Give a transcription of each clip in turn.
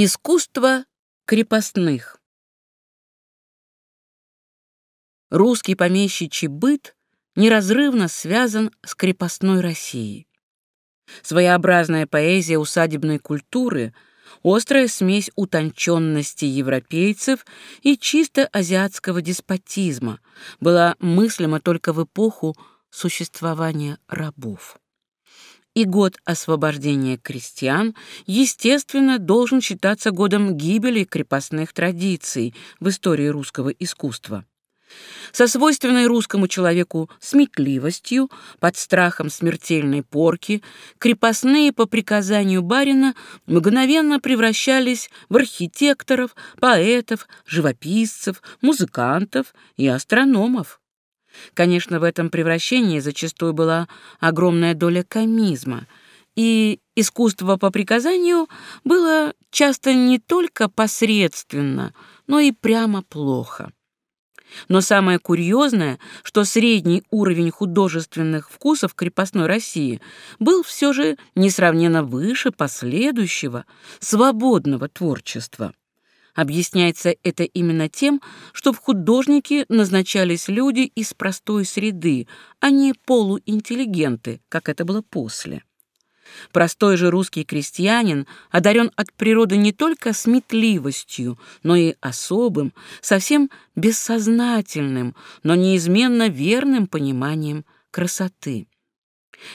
Искусство крепостных Русский помещичий быт неразрывно связан с крепостной Россией. Своеобразная поэзия усадебной культуры, острая смесь утонченности европейцев и чисто азиатского деспотизма была мыслима только в эпоху существования рабов и год освобождения крестьян, естественно, должен считаться годом гибели крепостных традиций в истории русского искусства. Со свойственной русскому человеку сметливостью, под страхом смертельной порки, крепостные по приказанию барина мгновенно превращались в архитекторов, поэтов, живописцев, музыкантов и астрономов. Конечно, в этом превращении зачастую была огромная доля комизма, и искусство по приказанию было часто не только посредственно, но и прямо плохо. Но самое курьезное, что средний уровень художественных вкусов крепостной России был все же несравненно выше последующего, свободного творчества. Объясняется это именно тем, что в художники назначались люди из простой среды, а не полуинтеллигенты, как это было после. Простой же русский крестьянин одарен от природы не только сметливостью, но и особым, совсем бессознательным, но неизменно верным пониманием красоты.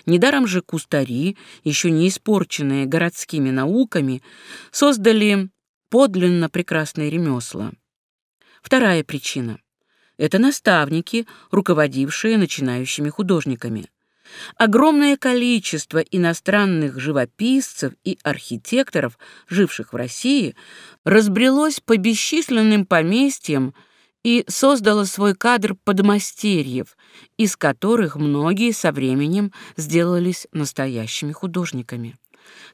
Недаром же кустари, еще не испорченные городскими науками, создали подлинно прекрасные ремесла. Вторая причина — это наставники, руководившие начинающими художниками. Огромное количество иностранных живописцев и архитекторов, живших в России, разбрелось по бесчисленным поместьям и создало свой кадр подмастерьев, из которых многие со временем сделались настоящими художниками.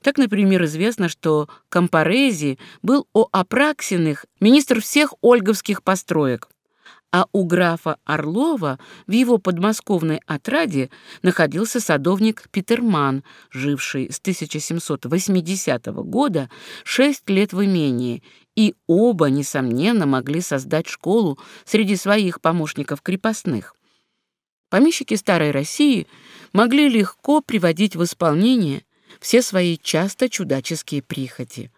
Так, например, известно, что Компорези был у Апраксиных министр всех ольговских построек, а у графа Орлова в его подмосковной отраде находился садовник Питерман, живший с 1780 года шесть лет в имении, и оба, несомненно, могли создать школу среди своих помощников крепостных. Помещики Старой России могли легко приводить в исполнение все свои часто чудаческие прихоти.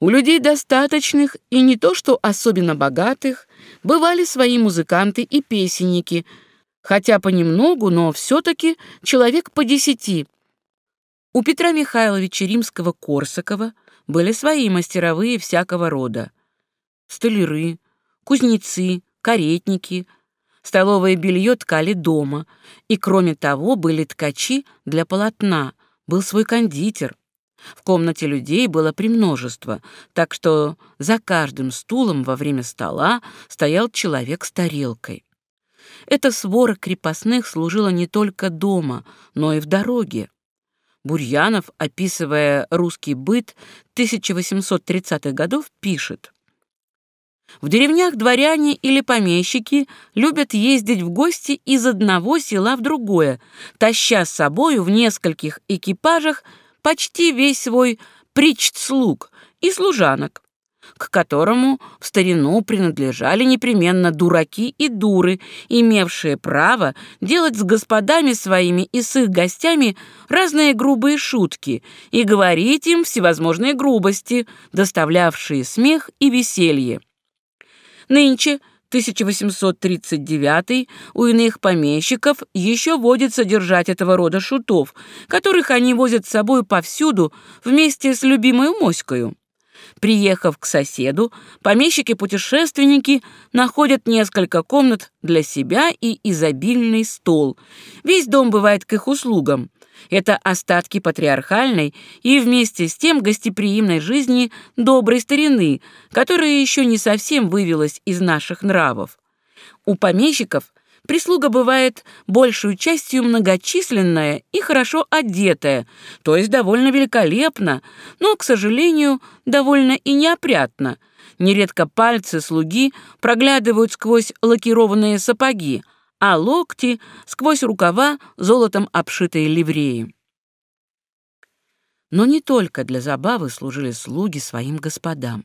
У людей достаточных и не то что особенно богатых бывали свои музыканты и песенники, хотя понемногу, но все-таки человек по десяти. У Петра Михайловича Римского-Корсакова были свои мастеровые всякого рода. Столяры, кузнецы, каретники, столовое белье ткали дома, и, кроме того, были ткачи для полотна, был свой кондитер. В комнате людей было премножество, так что за каждым стулом во время стола стоял человек с тарелкой. Эта свора крепостных служила не только дома, но и в дороге. Бурьянов, описывая русский быт 1830-х годов, пишет в деревнях дворяне или помещики любят ездить в гости из одного села в другое, таща с собою в нескольких экипажах почти весь свой причт-слуг и служанок, к которому в старину принадлежали непременно дураки и дуры, имевшие право делать с господами своими и с их гостями разные грубые шутки и говорить им всевозможные грубости, доставлявшие смех и веселье. Нынче, 1839 у иных помещиков еще водится держать этого рода шутов, которых они возят с собой повсюду вместе с любимой моською. Приехав к соседу, помещики-путешественники находят несколько комнат для себя и изобильный стол. Весь дом бывает к их услугам. Это остатки патриархальной и вместе с тем гостеприимной жизни доброй старины, которая еще не совсем вывелась из наших нравов. У помещиков прислуга бывает большую частью многочисленная и хорошо одетая, то есть довольно великолепно, но, к сожалению, довольно и неопрятно. Нередко пальцы слуги проглядывают сквозь лакированные сапоги, а локти сквозь рукава золотом обшитые ливреи. Но не только для забавы служили слуги своим господам.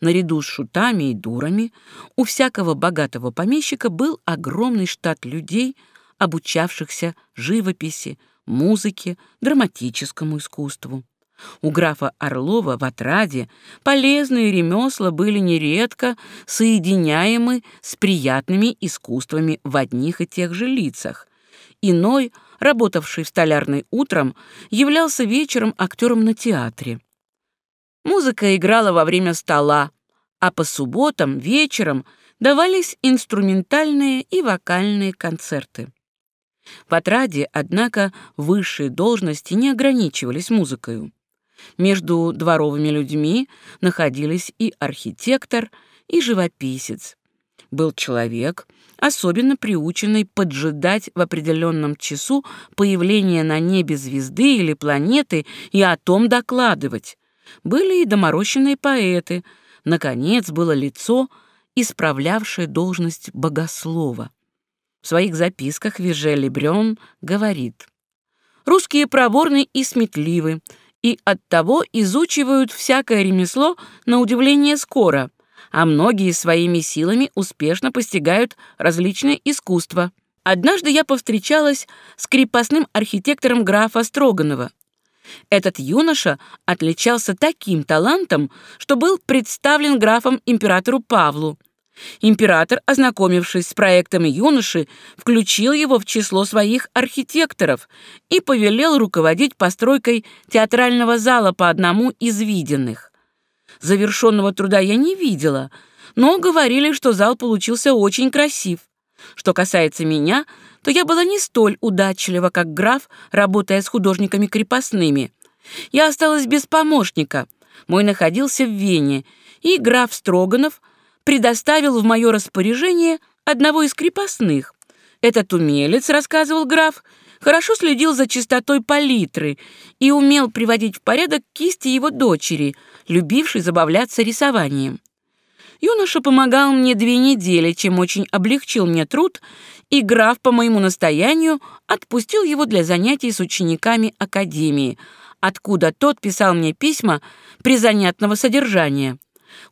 Наряду с шутами и дурами у всякого богатого помещика был огромный штат людей, обучавшихся живописи, музыке, драматическому искусству. У графа Орлова в отраде полезные ремесла были нередко соединяемы с приятными искусствами в одних и тех же лицах. Иной, работавший в столярной утром, являлся вечером актером на театре. Музыка играла во время стола, а по субботам вечером давались инструментальные и вокальные концерты. В отраде, однако, высшие должности не ограничивались музыкой. Между дворовыми людьми находились и архитектор, и живописец. Был человек, особенно приученный поджидать в определенном часу появление на небе звезды или планеты и о том докладывать. Были и доморощенные поэты. Наконец, было лицо, исправлявшее должность богослова. В своих записках Вижели Брён говорит «Русские проворны и сметливы, и оттого изучивают всякое ремесло на удивление скоро, а многие своими силами успешно постигают различные искусства. Однажды я повстречалась с крепостным архитектором графа Строганова. Этот юноша отличался таким талантом, что был представлен графом императору Павлу. Император, ознакомившись с проектом юноши, включил его в число своих архитекторов и повелел руководить постройкой театрального зала по одному из виденных. Завершенного труда я не видела, но говорили, что зал получился очень красив. Что касается меня, то я была не столь удачлива, как граф, работая с художниками крепостными. Я осталась без помощника. Мой находился в Вене, и граф Строганов — предоставил в мое распоряжение одного из крепостных. Этот умелец, рассказывал граф, хорошо следил за чистотой палитры и умел приводить в порядок кисти его дочери, любившей забавляться рисованием. Юноша помогал мне две недели, чем очень облегчил мне труд, и граф по моему настоянию отпустил его для занятий с учениками академии, откуда тот писал мне письма призанятного содержания.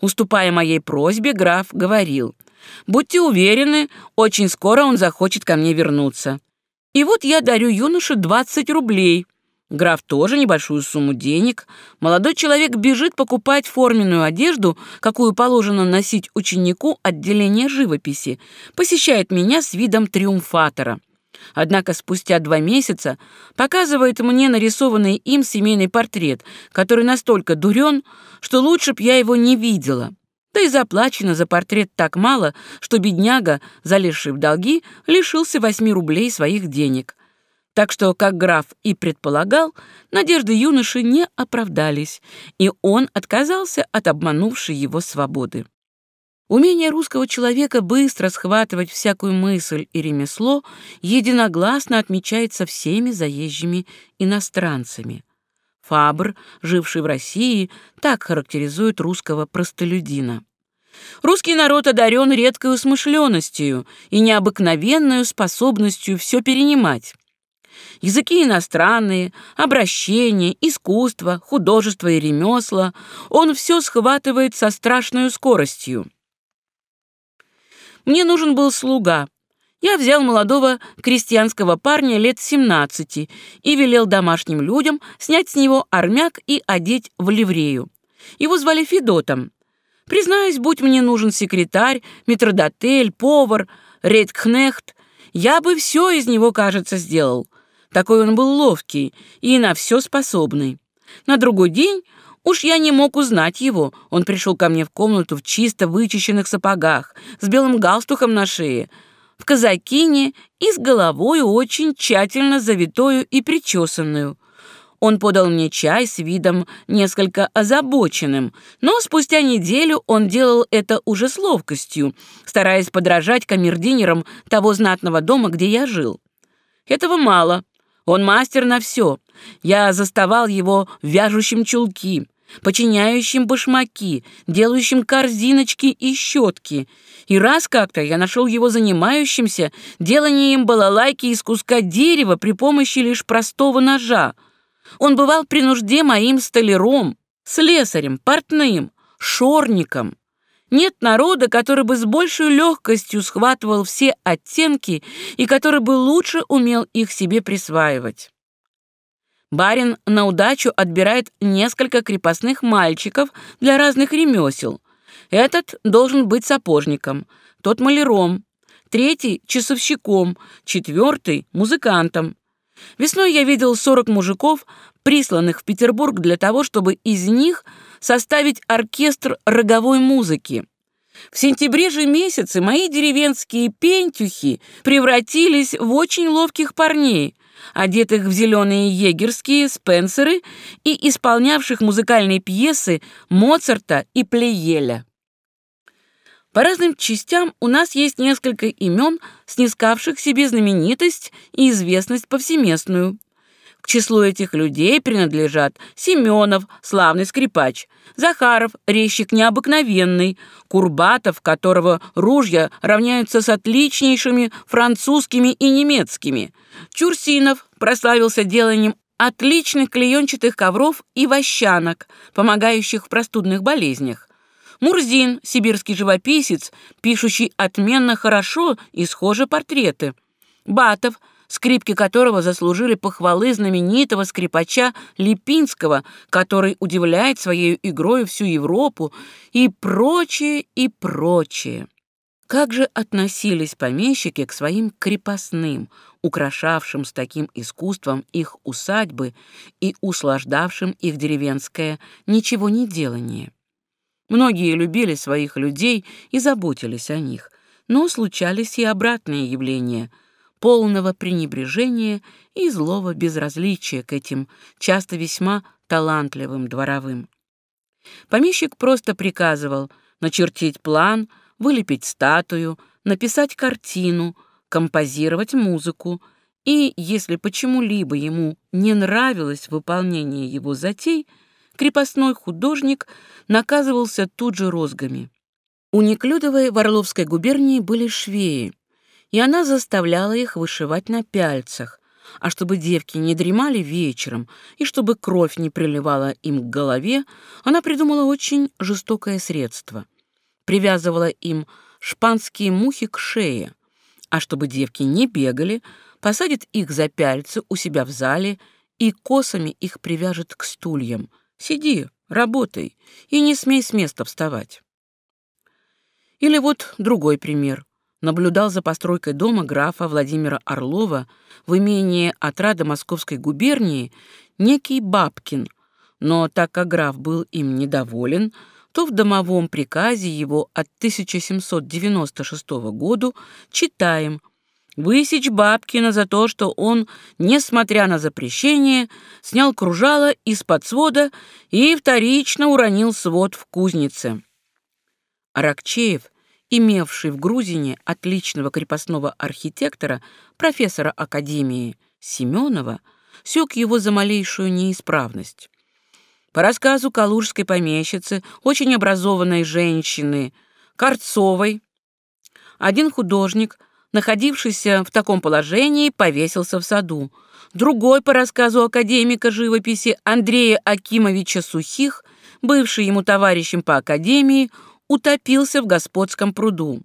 Уступая моей просьбе, граф говорил, «Будьте уверены, очень скоро он захочет ко мне вернуться». И вот я дарю юноше 20 рублей. Граф тоже небольшую сумму денег. Молодой человек бежит покупать форменную одежду, какую положено носить ученику отделения живописи, посещает меня с видом триумфатора. Однако спустя два месяца показывает мне нарисованный им семейный портрет, который настолько дурен, что лучше б я его не видела. Да и заплачено за портрет так мало, что бедняга, залезший в долги, лишился восьми рублей своих денег. Так что, как граф и предполагал, надежды юноши не оправдались, и он отказался от обманувшей его свободы. Умение русского человека быстро схватывать всякую мысль и ремесло единогласно отмечается всеми заезжими иностранцами. Фабр, живший в России, так характеризует русского простолюдина. Русский народ одарен редкой усмышленностью и необыкновенной способностью все перенимать. Языки иностранные, обращения, искусство, художество и ремесла он все схватывает со страшной скоростью. Мне нужен был слуга. Я взял молодого крестьянского парня лет 17 и велел домашним людям снять с него армяк и одеть в ливрею. Его звали Федотом. Признаюсь, будь мне нужен секретарь, метродотель, повар, рейдкнехт, я бы все из него, кажется, сделал. Такой он был ловкий и на все способный. На другой день Уж я не мог узнать его. Он пришел ко мне в комнату в чисто вычищенных сапогах, с белым галстухом на шее, в казакине и с головой очень тщательно завитою и причесанную. Он подал мне чай с видом несколько озабоченным, но спустя неделю он делал это уже с ловкостью, стараясь подражать камердинерам того знатного дома, где я жил. Этого мало. Он мастер на все. Я заставал его вяжущим чулки, починяющим башмаки, делающим корзиночки и щетки. И раз как-то я нашел его занимающимся деланием балалайки из куска дерева при помощи лишь простого ножа. Он бывал при нужде моим столяром, слесарем, портным, шорником. Нет народа, который бы с большей легкостью схватывал все оттенки и который бы лучше умел их себе присваивать. Барин на удачу отбирает несколько крепостных мальчиков для разных ремесел. Этот должен быть сапожником, тот маляром, третий — часовщиком, четвертый — музыкантом. Весной я видел 40 мужиков, присланных в Петербург для того, чтобы из них составить оркестр роговой музыки. В сентябре же месяце мои деревенские пентюхи превратились в очень ловких парней, одетых в зеленые егерские спенсеры и исполнявших музыкальные пьесы Моцарта и Плееля. По разным частям у нас есть несколько имен, снискавших себе знаменитость и известность повсеместную. К числу этих людей принадлежат Семенов, славный скрипач, Захаров, резчик необыкновенный, Курбатов, которого ружья равняются с отличнейшими французскими и немецкими, Чурсинов прославился деланием отличных клеенчатых ковров и вощанок, помогающих в простудных болезнях. Мурзин, сибирский живописец, пишущий отменно хорошо и схожи портреты. Батов, скрипки которого заслужили похвалы знаменитого скрипача Липинского, который удивляет своей игрой всю Европу, и прочее, и прочее. Как же относились помещики к своим крепостным, украшавшим с таким искусством их усадьбы и услаждавшим их деревенское ничего не делание? Многие любили своих людей и заботились о них, но случались и обратные явления полного пренебрежения и злого безразличия к этим часто весьма талантливым дворовым. Помещик просто приказывал начертить план — вылепить статую, написать картину, композировать музыку, и если почему-либо ему не нравилось выполнение его затей, крепостной художник наказывался тут же розгами. У Неклюдовой в Орловской губернии были швеи, и она заставляла их вышивать на пяльцах, а чтобы девки не дремали вечером и чтобы кровь не приливала им к голове, она придумала очень жестокое средство привязывала им шпанские мухи к шее, а чтобы девки не бегали, посадит их за пяльцы у себя в зале и косами их привяжет к стульям. Сиди, работай и не смей с места вставать. Или вот другой пример. Наблюдал за постройкой дома графа Владимира Орлова в имении отрада Московской губернии некий Бабкин, но так как граф был им недоволен, то в домовом приказе его от 1796 года читаем «Высечь Бабкина за то, что он, несмотря на запрещение, снял кружало из-под свода и вторично уронил свод в кузнице». Аракчеев, имевший в Грузине отличного крепостного архитектора, профессора Академии Семенова, сёк его за малейшую неисправность. По рассказу калужской помещицы, очень образованной женщины, Корцовой, один художник, находившийся в таком положении, повесился в саду. Другой, по рассказу академика живописи Андрея Акимовича Сухих, бывший ему товарищем по академии, утопился в господском пруду.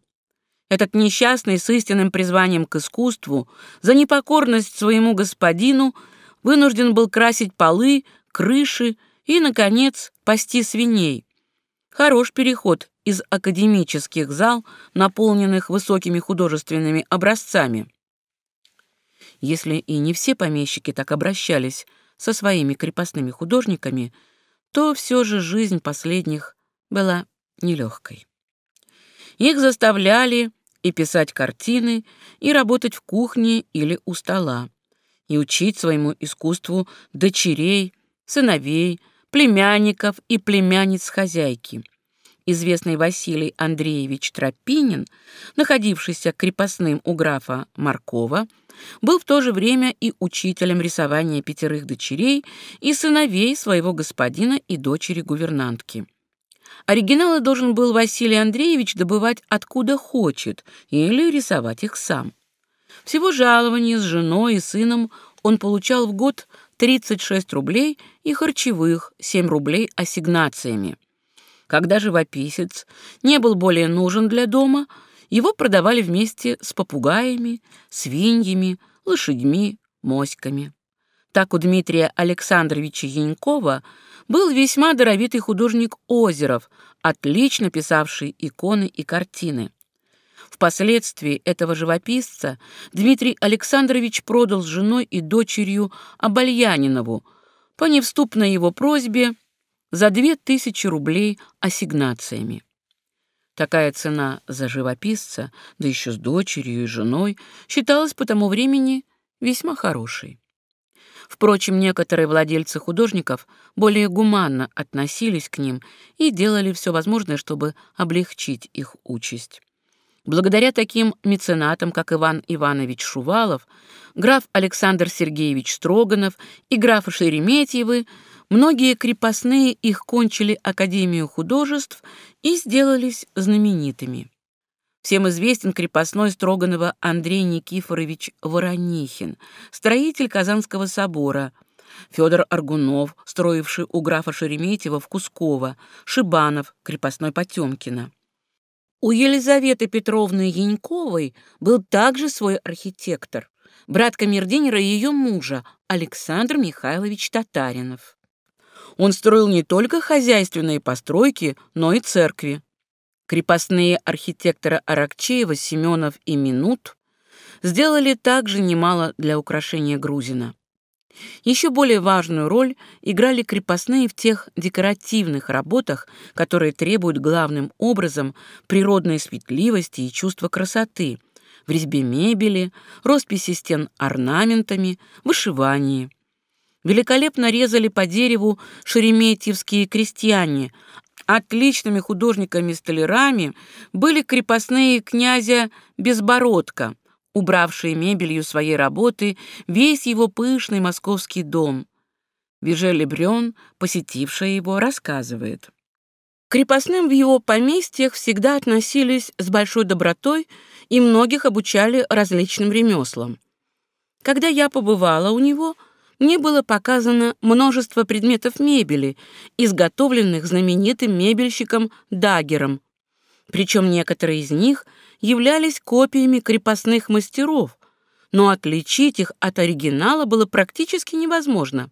Этот несчастный с истинным призванием к искусству за непокорность своему господину вынужден был красить полы, крыши и, наконец, пасти свиней. Хорош переход из академических зал, наполненных высокими художественными образцами. Если и не все помещики так обращались со своими крепостными художниками, то все же жизнь последних была нелегкой. Их заставляли и писать картины, и работать в кухне или у стола, и учить своему искусству дочерей, сыновей, племянников и племянниц хозяйки. Известный Василий Андреевич Тропинин, находившийся крепостным у графа Маркова, был в то же время и учителем рисования пятерых дочерей и сыновей своего господина и дочери гувернантки. Оригиналы должен был Василий Андреевич добывать откуда хочет или рисовать их сам. Всего жалования с женой и сыном он получал в год 36 рублей и харчевых 7 рублей ассигнациями. Когда живописец не был более нужен для дома, его продавали вместе с попугаями, свиньями, лошадьми, моськами. Так у Дмитрия Александровича Янькова был весьма даровитый художник Озеров, отлично писавший иконы и картины. Впоследствии этого живописца Дмитрий Александрович продал с женой и дочерью Абальянинову по невступной его просьбе за две тысячи рублей ассигнациями. Такая цена за живописца, да еще с дочерью и женой, считалась по тому времени весьма хорошей. Впрочем, некоторые владельцы художников более гуманно относились к ним и делали все возможное, чтобы облегчить их участь. Благодаря таким меценатам, как Иван Иванович Шувалов, граф Александр Сергеевич Строганов и графы Шереметьевы, многие крепостные их кончили Академию художеств и сделались знаменитыми. Всем известен крепостной Строганова Андрей Никифорович Воронихин, строитель Казанского собора, Федор Аргунов, строивший у графа Шереметьева в Кусково, Шибанов, крепостной Потемкина. У Елизаветы Петровны Яньковой был также свой архитектор, брат камердинера ее мужа, Александр Михайлович Татаринов. Он строил не только хозяйственные постройки, но и церкви. Крепостные архитектора Аракчеева, Семенов и Минут сделали также немало для украшения Грузина. Еще более важную роль играли крепостные в тех декоративных работах, которые требуют главным образом природной светливости и чувства красоты, в резьбе мебели, росписи стен орнаментами, вышивании. Великолепно резали по дереву шереметьевские крестьяне. Отличными художниками-столярами были крепостные князя Безбородка – убравшие мебелью своей работы весь его пышный московский дом. Вижель Брён, посетившая его, рассказывает. крепостным в его поместьях всегда относились с большой добротой и многих обучали различным ремеслам. Когда я побывала у него, мне было показано множество предметов мебели, изготовленных знаменитым мебельщиком Дагером. Причем некоторые из них являлись копиями крепостных мастеров, но отличить их от оригинала было практически невозможно.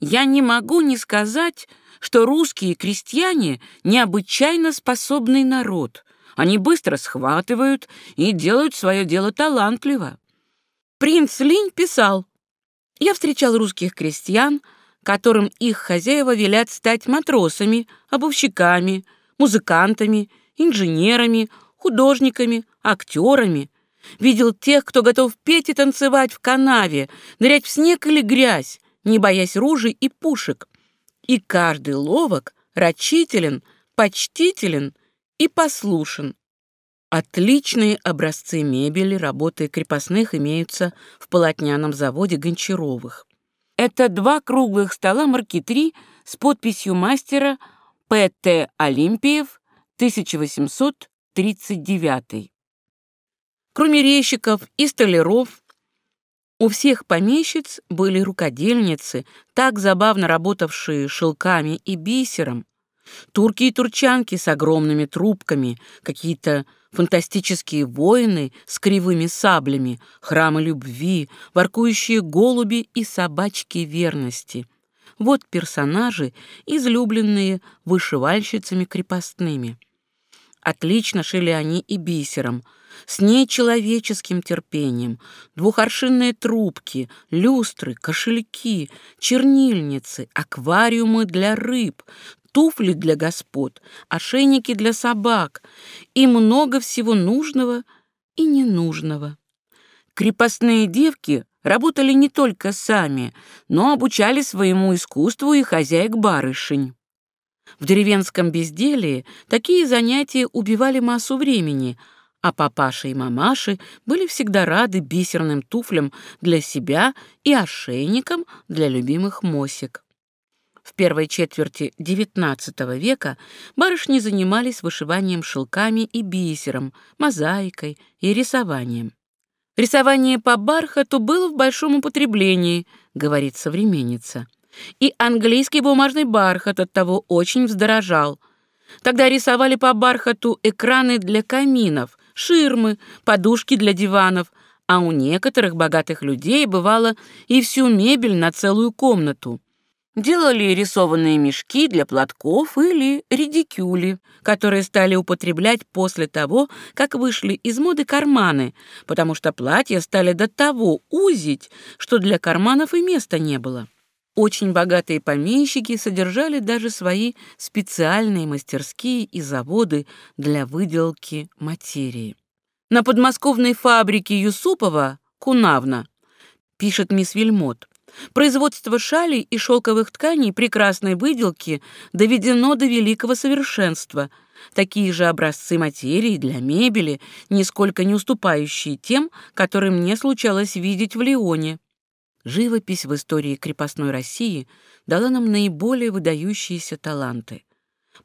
Я не могу не сказать, что русские крестьяне необычайно способный народ. Они быстро схватывают и делают свое дело талантливо. Принц Линь писал, «Я встречал русских крестьян, которым их хозяева велят стать матросами, обувщиками, музыкантами, инженерами, художниками, актерами. Видел тех, кто готов петь и танцевать в канаве, нырять в снег или грязь, не боясь ружей и пушек. И каждый ловок, рачителен, почтителен и послушен. Отличные образцы мебели, работы крепостных имеются в полотняном заводе Гончаровых. Это два круглых стола маркетри с подписью мастера П.Т. Олимпиев 1800 39. Кроме резчиков и столяров, у всех помещиц были рукодельницы, так забавно работавшие шелками и бисером, турки и турчанки с огромными трубками, какие-то фантастические воины с кривыми саблями, храмы любви, воркующие голуби и собачки верности. Вот персонажи, излюбленные вышивальщицами крепостными. Отлично шили они и бисером, с нечеловеческим терпением. Двухоршинные трубки, люстры, кошельки, чернильницы, аквариумы для рыб, туфли для господ, ошейники для собак и много всего нужного и ненужного. Крепостные девки работали не только сами, но обучали своему искусству и хозяек-барышень. В деревенском безделии такие занятия убивали массу времени, а папаши и мамаши были всегда рады бисерным туфлям для себя и ошейникам для любимых мосик. В первой четверти XIX века барышни занимались вышиванием шелками и бисером, мозаикой и рисованием. Рисование по бархату было в большом употреблении, говорит современница. И английский бумажный бархат от того очень вздорожал. Тогда рисовали по бархату экраны для каминов, ширмы, подушки для диванов, а у некоторых богатых людей бывало и всю мебель на целую комнату. Делали рисованные мешки для платков или редикюли, которые стали употреблять после того, как вышли из моды карманы, потому что платья стали до того узить, что для карманов и места не было. Очень богатые помещики содержали даже свои специальные мастерские и заводы для выделки материи. На подмосковной фабрике Юсупова, Кунавна, пишет мисс Вильмот, Производство шалей и шелковых тканей прекрасной выделки доведено до великого совершенства. Такие же образцы материи для мебели, нисколько не уступающие тем, которые мне случалось видеть в Лионе. Живопись в истории крепостной России дала нам наиболее выдающиеся таланты.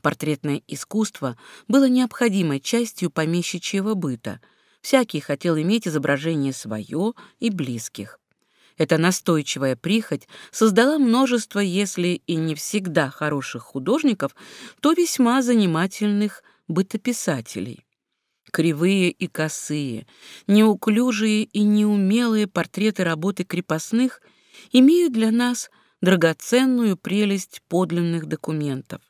Портретное искусство было необходимой частью помещичьего быта. Всякий хотел иметь изображение свое и близких. Эта настойчивая прихоть создала множество, если и не всегда хороших художников, то весьма занимательных бытописателей. Кривые и косые, неуклюжие и неумелые портреты работы крепостных имеют для нас драгоценную прелесть подлинных документов.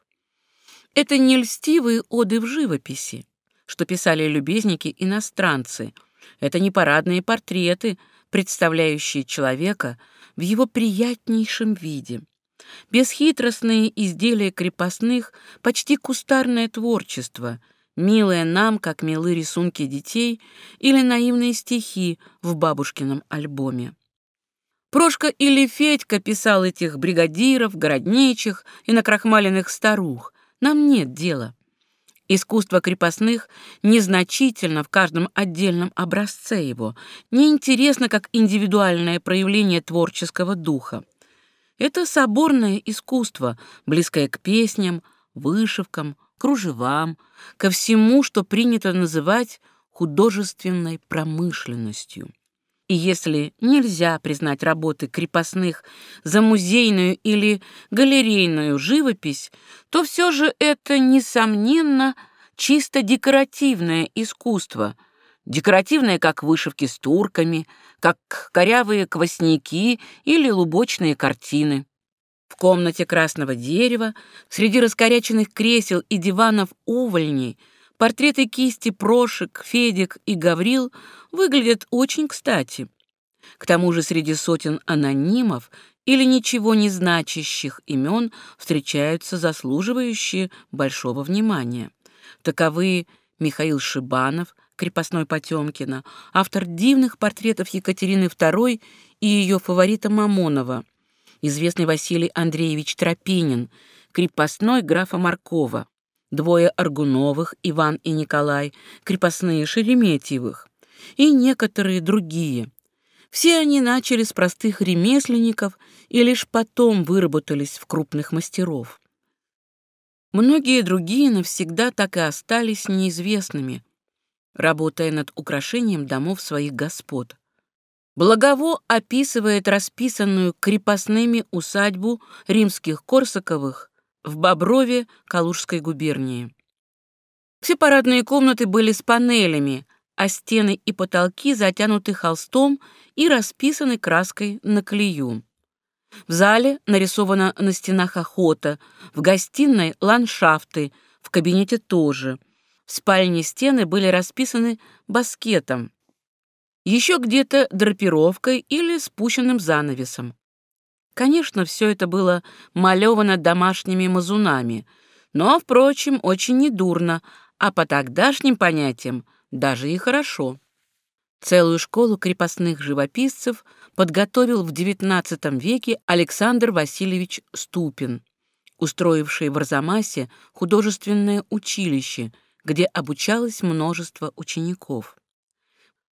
Это не льстивые оды в живописи, что писали любезники-иностранцы, это не парадные портреты, представляющие человека в его приятнейшем виде. Бесхитростные изделия крепостных, почти кустарное творчество, милое нам, как милы рисунки детей или наивные стихи в бабушкином альбоме. Прошка или Федька писал этих бригадиров, городничих и накрахмаленных старух. Нам нет дела. Искусство крепостных незначительно в каждом отдельном образце его, неинтересно как индивидуальное проявление творческого духа. Это соборное искусство, близкое к песням, вышивкам, кружевам, ко всему, что принято называть художественной промышленностью. И если нельзя признать работы крепостных за музейную или галерейную живопись, то все же это, несомненно, чисто декоративное искусство. Декоративное, как вышивки с турками, как корявые квасники или лубочные картины. В комнате красного дерева, среди раскоряченных кресел и диванов увольней, портреты кисти Прошек, Федик и Гаврил – выглядят очень кстати. К тому же среди сотен анонимов или ничего не значащих имен встречаются заслуживающие большого внимания. Таковы Михаил Шибанов, крепостной Потемкина, автор дивных портретов Екатерины II и ее фаворита Мамонова, известный Василий Андреевич Тропинин, крепостной графа Маркова, двое Аргуновых, Иван и Николай, крепостные Шереметьевых, и некоторые другие. Все они начали с простых ремесленников и лишь потом выработались в крупных мастеров. Многие другие навсегда так и остались неизвестными, работая над украшением домов своих господ. Благово описывает расписанную крепостными усадьбу римских Корсаковых в Боброве Калужской губернии. Все парадные комнаты были с панелями, а стены и потолки затянуты холстом и расписаны краской на клею. В зале нарисована на стенах охота, в гостиной — ландшафты, в кабинете тоже. В спальне стены были расписаны баскетом, еще где-то драпировкой или спущенным занавесом. Конечно, все это было малевано домашними мазунами, но, впрочем, очень недурно, а по тогдашним понятиям — даже и хорошо. Целую школу крепостных живописцев подготовил в XIX веке Александр Васильевич Ступин, устроивший в Арзамасе художественное училище, где обучалось множество учеников.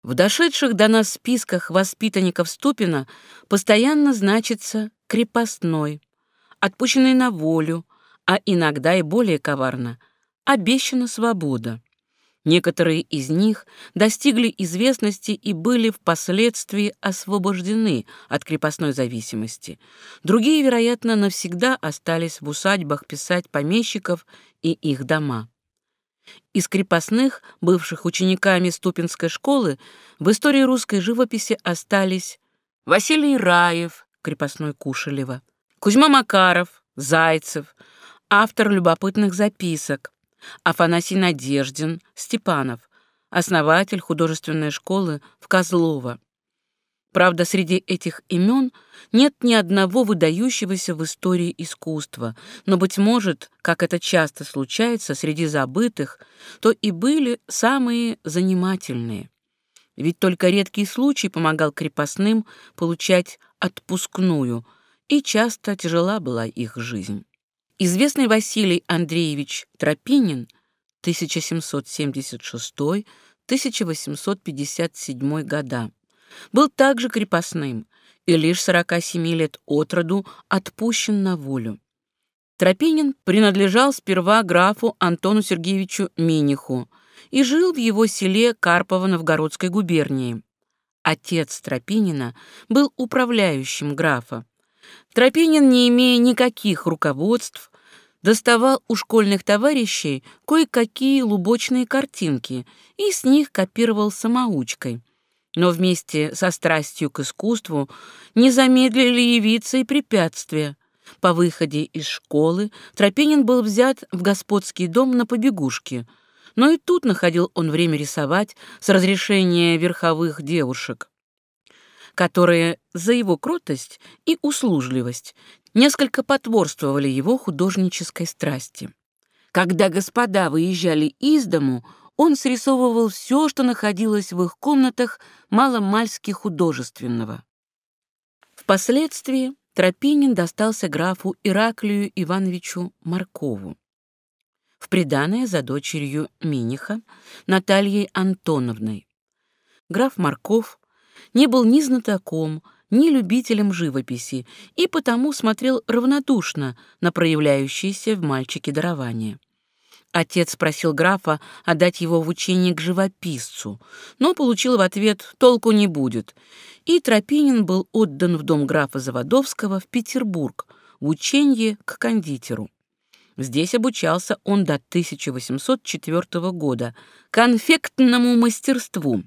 В дошедших до нас списках воспитанников Ступина постоянно значится «крепостной», отпущенный на волю, а иногда и более коварно – обещана свобода. Некоторые из них достигли известности и были впоследствии освобождены от крепостной зависимости. Другие, вероятно, навсегда остались в усадьбах писать помещиков и их дома. Из крепостных, бывших учениками Ступинской школы, в истории русской живописи остались Василий Раев, крепостной Кушелева, Кузьма Макаров, Зайцев, автор любопытных записок, Афанасий Надеждин, Степанов, основатель художественной школы в Козлово. Правда, среди этих имен нет ни одного выдающегося в истории искусства, но, быть может, как это часто случается среди забытых, то и были самые занимательные. Ведь только редкий случай помогал крепостным получать отпускную, и часто тяжела была их жизнь. Известный Василий Андреевич Тропинин 1776-1857 года был также крепостным и лишь 47 лет от роду отпущен на волю. Тропинин принадлежал сперва графу Антону Сергеевичу Миниху и жил в его селе Карпово Новгородской губернии. Отец Тропинина был управляющим графа. Тропинин, не имея никаких руководств, доставал у школьных товарищей кое-какие лубочные картинки и с них копировал самоучкой но вместе со страстью к искусству не замедлили явиться и препятствия. По выходе из школы Тропинин был взят в господский дом на побегушке, но и тут находил он время рисовать с разрешения верховых девушек, которые за его кротость и услужливость несколько потворствовали его художнической страсти. Когда господа выезжали из дому, он срисовывал все, что находилось в их комнатах маломальски художественного. Впоследствии Тропинин достался графу Ираклию Ивановичу Маркову. В приданое за дочерью Миниха Натальей Антоновной. Граф Марков не был ни знатоком, ни любителем живописи и потому смотрел равнодушно на проявляющиеся в мальчике дарования. Отец просил графа отдать его в учение к живописцу, но получил в ответ «толку не будет», и Тропинин был отдан в дом графа Заводовского в Петербург в учение к кондитеру. Здесь обучался он до 1804 года конфектному мастерству.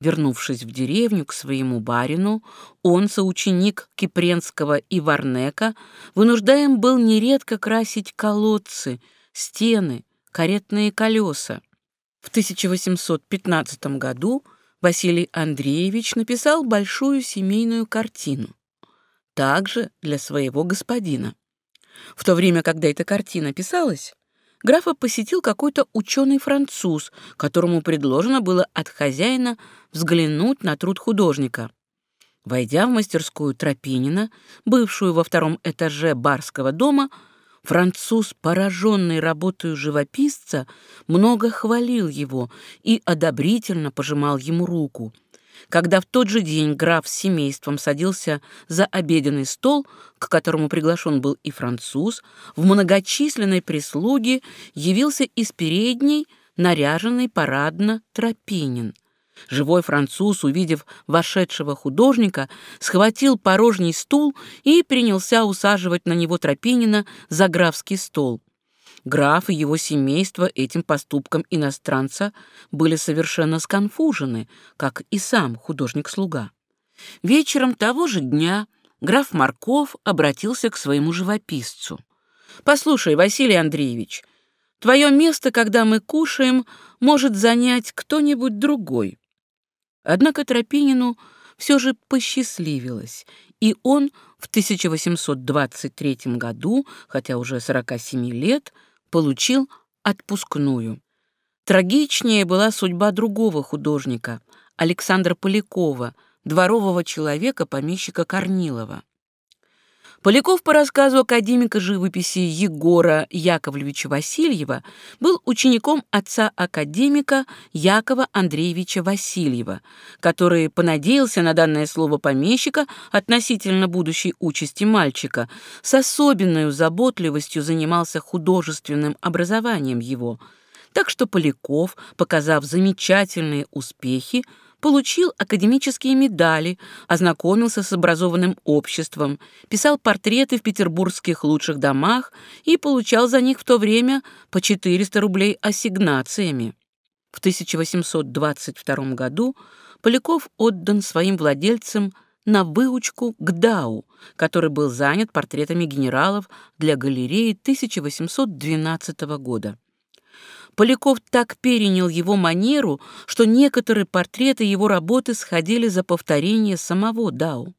Вернувшись в деревню к своему барину, он, соученик Кипренского и Варнека, вынуждаем был нередко красить колодцы, стены, каретные колеса. В 1815 году Василий Андреевич написал большую семейную картину, также для своего господина. В то время, когда эта картина писалась, графа посетил какой-то ученый-француз, которому предложено было от хозяина взглянуть на труд художника. Войдя в мастерскую Тропинина, бывшую во втором этаже барского дома, Француз, пораженный работой живописца, много хвалил его и одобрительно пожимал ему руку. Когда в тот же день граф с семейством садился за обеденный стол, к которому приглашен был и француз, в многочисленной прислуге явился из передней, наряженный парадно Тропинин. Живой француз, увидев вошедшего художника, схватил порожний стул и принялся усаживать на него Тропинина за графский стол. Граф и его семейство этим поступком иностранца были совершенно сконфужены, как и сам художник-слуга. Вечером того же дня граф Марков обратился к своему живописцу. «Послушай, Василий Андреевич, твое место, когда мы кушаем, может занять кто-нибудь другой. Однако Тропинину все же посчастливилось, и он в 1823 году, хотя уже 47 лет, получил отпускную. Трагичнее была судьба другого художника, Александра Полякова, дворового человека помещика Корнилова. Поляков, по рассказу академика живописи Егора Яковлевича Васильева, был учеником отца академика Якова Андреевича Васильева, который понадеялся на данное слово помещика относительно будущей участи мальчика, с особенной заботливостью занимался художественным образованием его. Так что Поляков, показав замечательные успехи, получил академические медали, ознакомился с образованным обществом, писал портреты в петербургских лучших домах и получал за них в то время по 400 рублей ассигнациями. В 1822 году Поляков отдан своим владельцам на выучку к Дау, который был занят портретами генералов для галереи 1812 года. Поляков так перенял его манеру, что некоторые портреты его работы сходили за повторение самого Дау.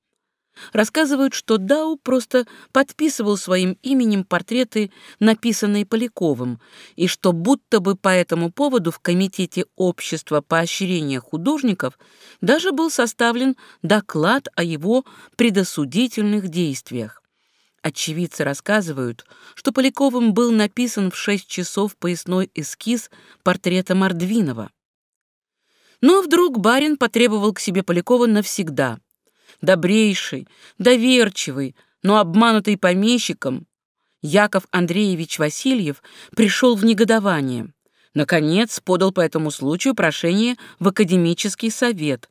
Рассказывают, что Дау просто подписывал своим именем портреты, написанные Поляковым, и что будто бы по этому поводу в Комитете общества поощрения художников даже был составлен доклад о его предосудительных действиях. Очевидцы рассказывают, что Поляковым был написан в шесть часов поясной эскиз портрета Мордвинова. Но вдруг барин потребовал к себе Полякова навсегда. Добрейший, доверчивый, но обманутый помещиком, Яков Андреевич Васильев пришел в негодование. Наконец, подал по этому случаю прошение в академический совет,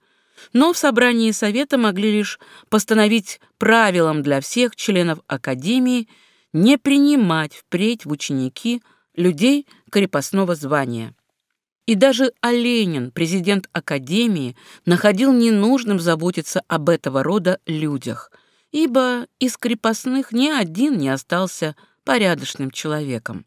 но в собрании совета могли лишь постановить правилам для всех членов академии не принимать впредь в ученики людей крепостного звания. И даже Оленин, президент академии, находил ненужным заботиться об этого рода людях, ибо из крепостных ни один не остался порядочным человеком.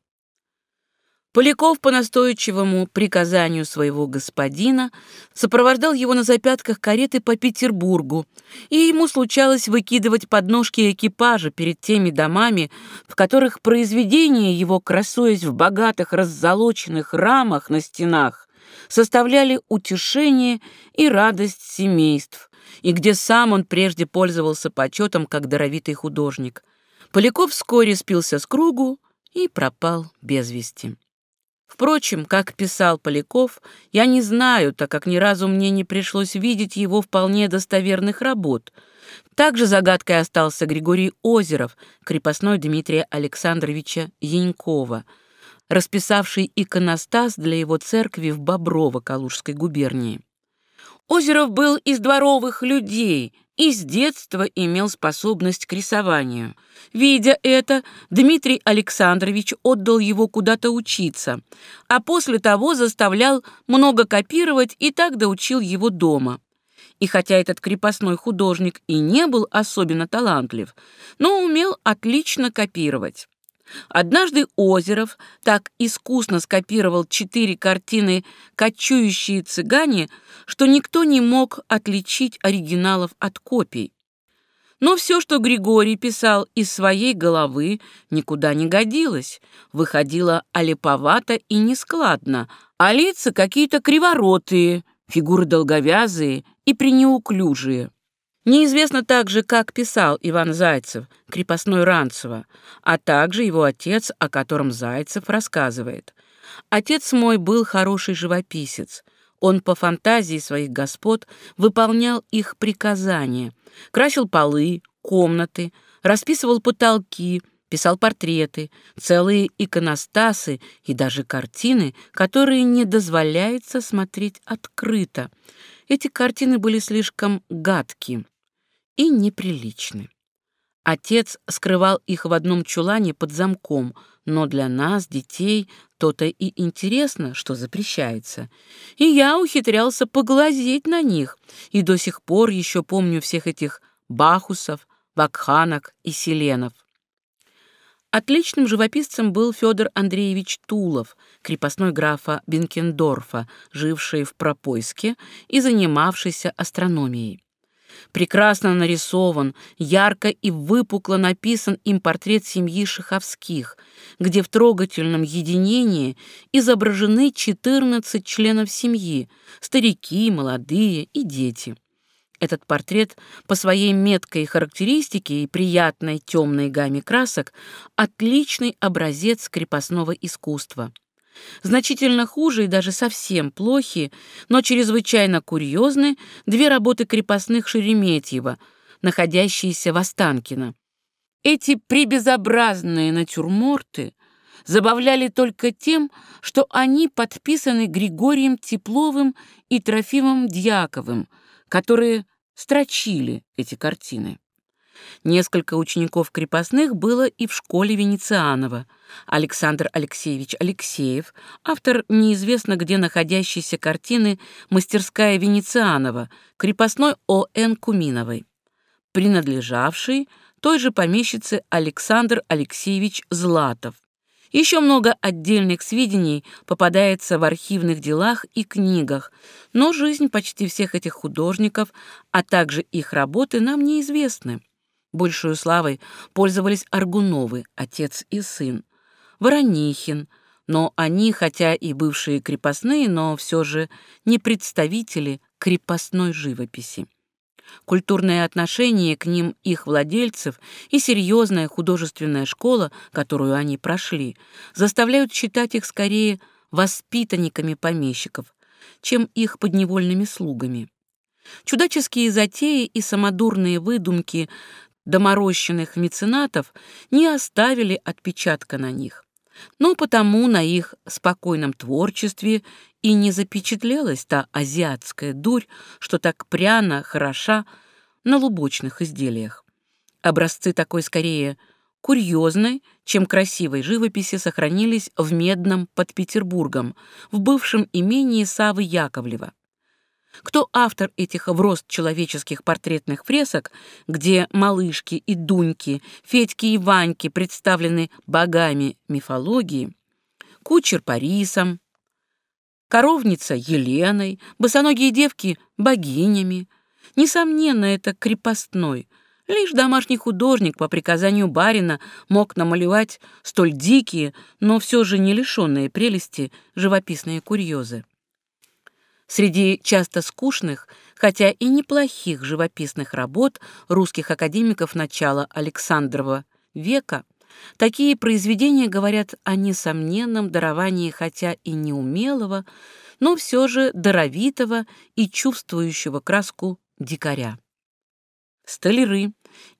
Поляков по настойчивому приказанию своего господина сопровождал его на запятках кареты по Петербургу, и ему случалось выкидывать подножки экипажа перед теми домами, в которых произведения его, красуясь в богатых раззолоченных рамах на стенах, составляли утешение и радость семейств, и где сам он прежде пользовался почетом как даровитый художник. Поляков вскоре спился с кругу и пропал без вести. Впрочем, как писал Поляков, я не знаю, так как ни разу мне не пришлось видеть его вполне достоверных работ. Также загадкой остался Григорий Озеров, крепостной Дмитрия Александровича Янькова, расписавший иконостас для его церкви в Боброво Калужской губернии. Озеров был из дворовых людей — и с детства имел способность к рисованию. Видя это, Дмитрий Александрович отдал его куда-то учиться, а после того заставлял много копировать и так доучил его дома. И хотя этот крепостной художник и не был особенно талантлив, но умел отлично копировать. Однажды Озеров так искусно скопировал четыре картины «Кочующие цыгане», что никто не мог отличить оригиналов от копий. Но все, что Григорий писал из своей головы, никуда не годилось, выходило олеповато и нескладно, а лица какие-то криворотые, фигуры долговязые и пренеуклюжие. Неизвестно также, как писал Иван Зайцев, крепостной Ранцева, а также его отец, о котором Зайцев рассказывает. Отец мой был хороший живописец. Он по фантазии своих господ выполнял их приказания, красил полы, комнаты, расписывал потолки, писал портреты, целые иконостасы и даже картины, которые не дозволяется смотреть открыто. Эти картины были слишком гадкие и неприличны. Отец скрывал их в одном чулане под замком, но для нас, детей, то-то и интересно, что запрещается. И я ухитрялся поглазеть на них, и до сих пор еще помню всех этих бахусов, вакханок и селенов. Отличным живописцем был Федор Андреевич Тулов, крепостной графа Бенкендорфа, живший в Пропойске и занимавшийся астрономией. Прекрасно нарисован, ярко и выпукло написан им портрет семьи Шаховских, где в трогательном единении изображены 14 членов семьи, старики, молодые и дети. Этот портрет по своей меткой характеристике и приятной темной гамме красок отличный образец крепостного искусства. Значительно хуже и даже совсем плохи, но чрезвычайно курьезны две работы крепостных Шереметьева, находящиеся в Останкино. Эти прибезобразные натюрморты забавляли только тем, что они подписаны Григорием Тепловым и Трофимом Дьяковым, которые строчили эти картины. Несколько учеников крепостных было и в школе Венецианова. Александр Алексеевич Алексеев, автор неизвестно где находящейся картины «Мастерская Венецианова», крепостной О.Н. Куминовой, принадлежавший той же помещице Александр Алексеевич Златов. Еще много отдельных сведений попадается в архивных делах и книгах, но жизнь почти всех этих художников, а также их работы нам неизвестны. Большую славой пользовались Аргуновы, отец и сын, Воронихин, но они, хотя и бывшие крепостные, но все же не представители крепостной живописи. Культурное отношение к ним их владельцев и серьезная художественная школа, которую они прошли, заставляют считать их скорее воспитанниками помещиков, чем их подневольными слугами. Чудаческие затеи и самодурные выдумки доморощенных меценатов не оставили отпечатка на них но потому на их спокойном творчестве и не запечатлелась та азиатская дурь, что так пряно хороша на лубочных изделиях. Образцы такой скорее курьезной, чем красивой живописи сохранились в Медном под Петербургом, в бывшем имении Савы Яковлева. Кто автор этих в рост человеческих портретных фресок, где малышки и дуньки, Федьки и Ваньки представлены богами мифологии, кучер Парисом, коровница Еленой, босоногие девки богинями. Несомненно, это крепостной. Лишь домашний художник по приказанию барина мог намалевать столь дикие, но все же не лишенные прелести живописные курьезы. Среди часто скучных, хотя и неплохих живописных работ русских академиков начала Александрова века такие произведения говорят о несомненном даровании хотя и неумелого, но все же даровитого и чувствующего краску дикаря. Столяры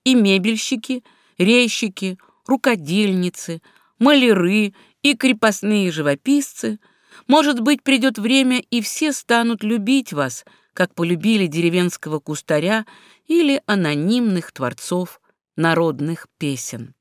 и мебельщики, резчики, рукодельницы, маляры и крепостные живописцы — может быть, придет время, и все станут любить вас, как полюбили деревенского кустаря или анонимных творцов народных песен.